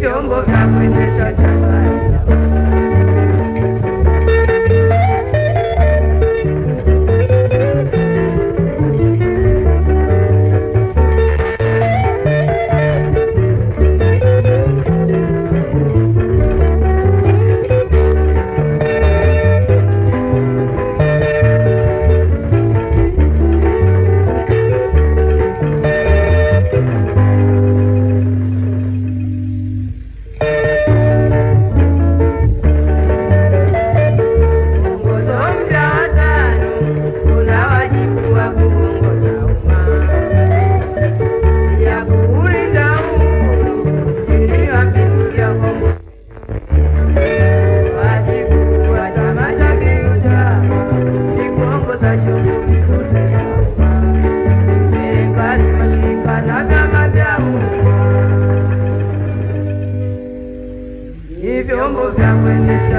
jombo na mwendesha chaka como vento